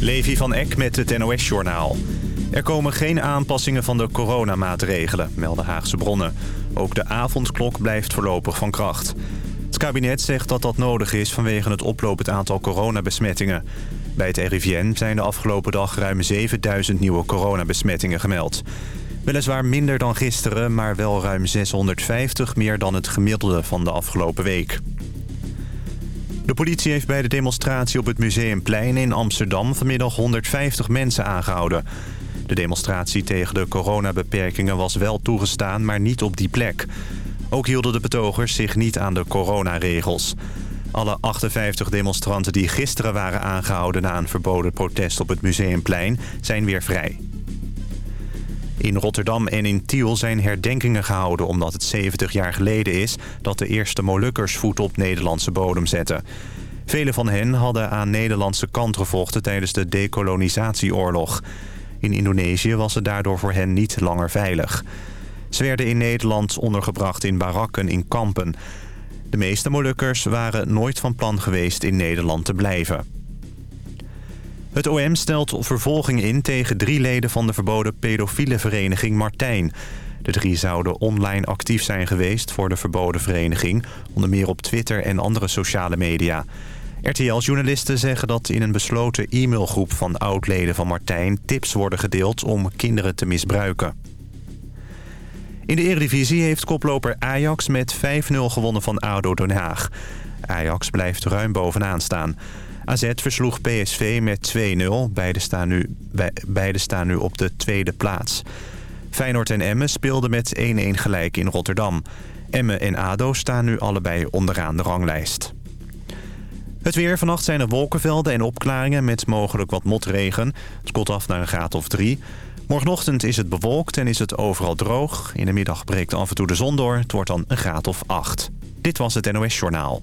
Levi van Eck met het NOS-journaal. Er komen geen aanpassingen van de coronamaatregelen, melden Haagse bronnen. Ook de avondklok blijft voorlopig van kracht. Het kabinet zegt dat dat nodig is vanwege het oplopend aantal coronabesmettingen. Bij het RIVN zijn de afgelopen dag ruim 7000 nieuwe coronabesmettingen gemeld. Weliswaar minder dan gisteren, maar wel ruim 650 meer dan het gemiddelde van de afgelopen week. De politie heeft bij de demonstratie op het Museumplein in Amsterdam vanmiddag 150 mensen aangehouden. De demonstratie tegen de coronabeperkingen was wel toegestaan, maar niet op die plek. Ook hielden de betogers zich niet aan de coronaregels. Alle 58 demonstranten die gisteren waren aangehouden na een verboden protest op het Museumplein zijn weer vrij. In Rotterdam en in Tiel zijn herdenkingen gehouden... omdat het 70 jaar geleden is dat de eerste Molukkers voet op Nederlandse bodem zetten. Vele van hen hadden aan Nederlandse kant gevochten tijdens de decolonisatieoorlog. In Indonesië was het daardoor voor hen niet langer veilig. Ze werden in Nederland ondergebracht in barakken in kampen. De meeste Molukkers waren nooit van plan geweest in Nederland te blijven. Het OM stelt vervolging in tegen drie leden van de verboden pedofiele vereniging Martijn. De drie zouden online actief zijn geweest voor de verboden vereniging... onder meer op Twitter en andere sociale media. RTL-journalisten zeggen dat in een besloten e-mailgroep van oud-leden van Martijn... tips worden gedeeld om kinderen te misbruiken. In de Eredivisie heeft koploper Ajax met 5-0 gewonnen van ADO Den Haag. Ajax blijft ruim bovenaan staan... AZ versloeg PSV met 2-0. Beide, staan nu, beide staan nu op de tweede plaats. Feyenoord en Emmen speelden met 1-1 gelijk in Rotterdam. Emmen en ADO staan nu allebei onderaan de ranglijst. Het weer. Vannacht zijn er wolkenvelden en opklaringen met mogelijk wat motregen. Het koelt af naar een graad of 3. Morgenochtend is het bewolkt en is het overal droog. In de middag breekt af en toe de zon door. Het wordt dan een graad of 8. Dit was het NOS Journaal.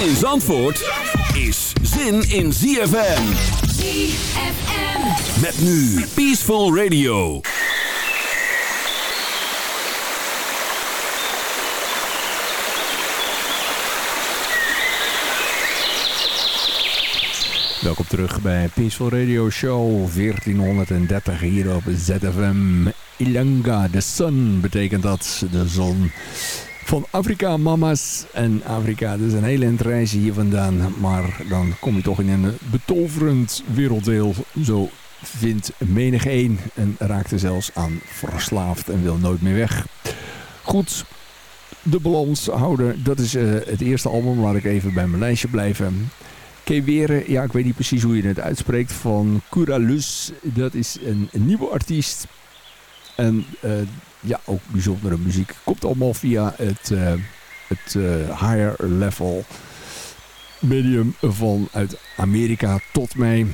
Zin in Zandvoort is zin in ZFM. ZFM. Met nu Peaceful Radio. Welkom terug bij Peaceful Radio Show 1430 hier op ZFM. Ilanga, de sun betekent dat, de zon van Afrika Mama's. En Afrika, dat is een hele reis hier vandaan. Maar dan kom je toch in een betoverend werelddeel. Zo vindt menig een en raakt er zelfs aan verslaafd en wil nooit meer weg. Goed, de balans houden. Dat is uh, het eerste album. Laat ik even bij mijn lijstje blijven. Kewere, ja ik weet niet precies hoe je het uitspreekt, van Curalus. Dat is een, nieuwe artiest. En uh, ja, ook bijzondere muziek. Komt allemaal via het, uh, het uh, higher level medium van uit Amerika tot mij.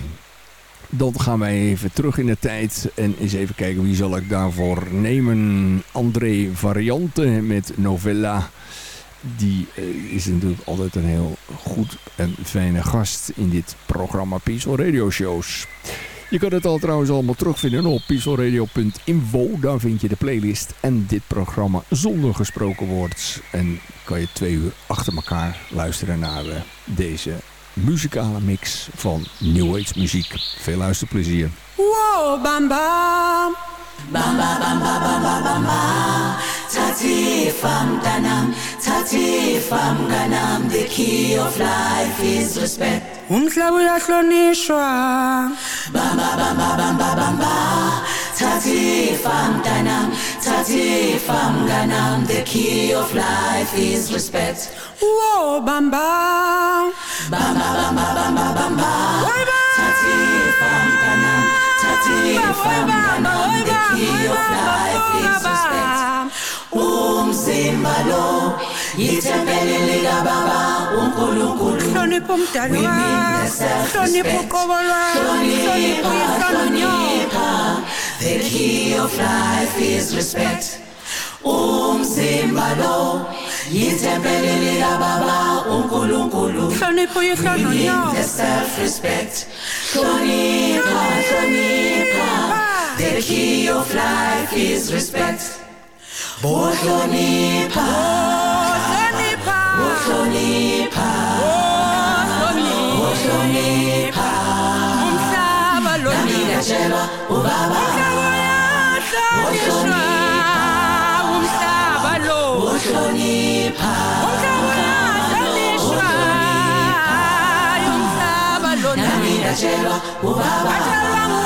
Dan gaan wij even terug in de tijd en eens even kijken wie zal ik daarvoor nemen. André Variante met Novella. Die uh, is natuurlijk altijd een heel goed en fijne gast in dit programma Peaceful Radio Shows. Je kan het al trouwens allemaal terugvinden op pieselradio.info. Daar vind je de playlist en dit programma zonder gesproken woord. En kan je twee uur achter elkaar luisteren naar uh, deze muzikale mix van New Age muziek. Veel luisterplezier. Wow, bam bam. Bam bam bam bam bam bam bam bam. Tatifa mntanam, Tatifa mnganam. The key of life is respect. Umhlaba uyahlonishwa. Bamba bamba bamba bamba. Tatifa mntanam, Tatifa mnganam. The key of life is respect. Whoa, bamba. Bamba bamba bamba bamba. Tatifa mntanam. Um, the key of life is respect. Umzimba lo yithempeli likababa uNkulunkulu. Hlonipho. We need the self respect. Hlonipha, hlonipha. The key of life is respect. Bohlonipa. Bohlonipa. Bohlonipa. Bohlonipa. Umhlaba lo mina tshela ubaba. Bohlonipa. pa. lo. Bohlonipa. Umhlaba lo mina tshela ubaba.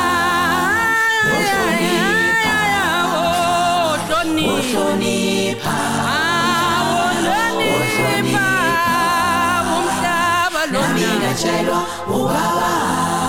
ranchero, uh.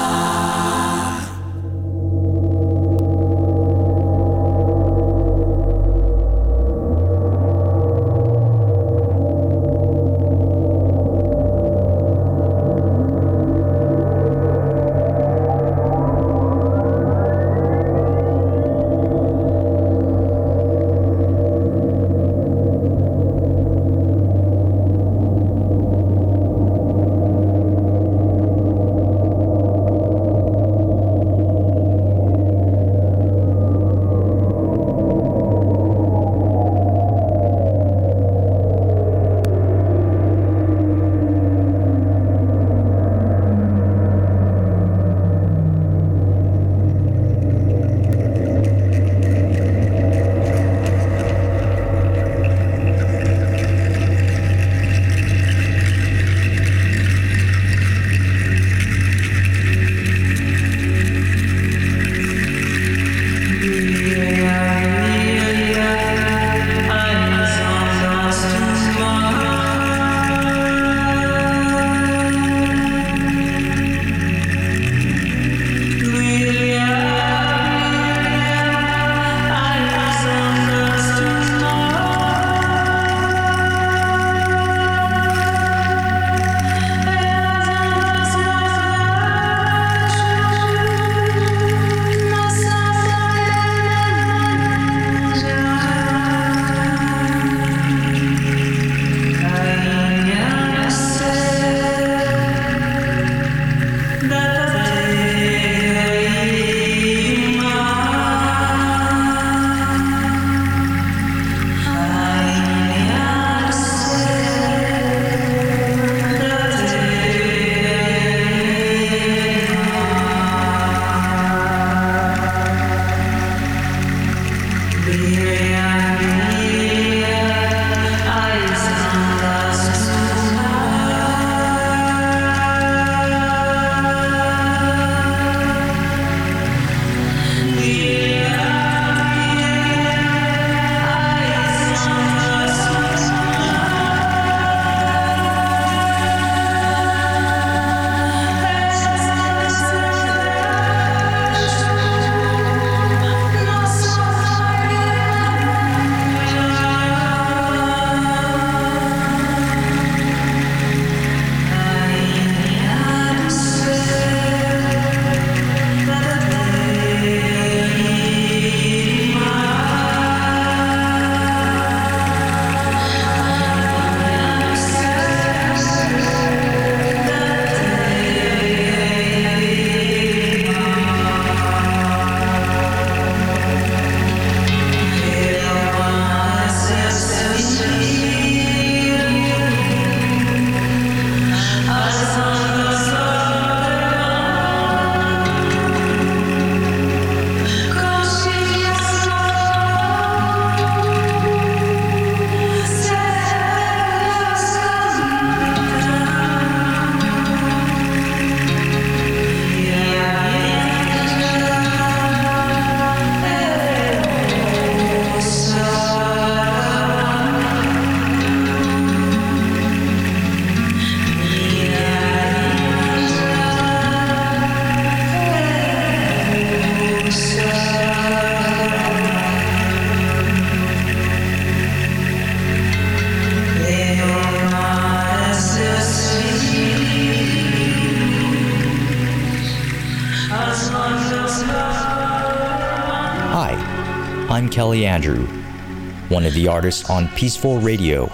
Artists on Peaceful Radio.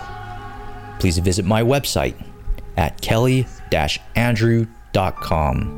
Please visit my website at kelly-andrew.com.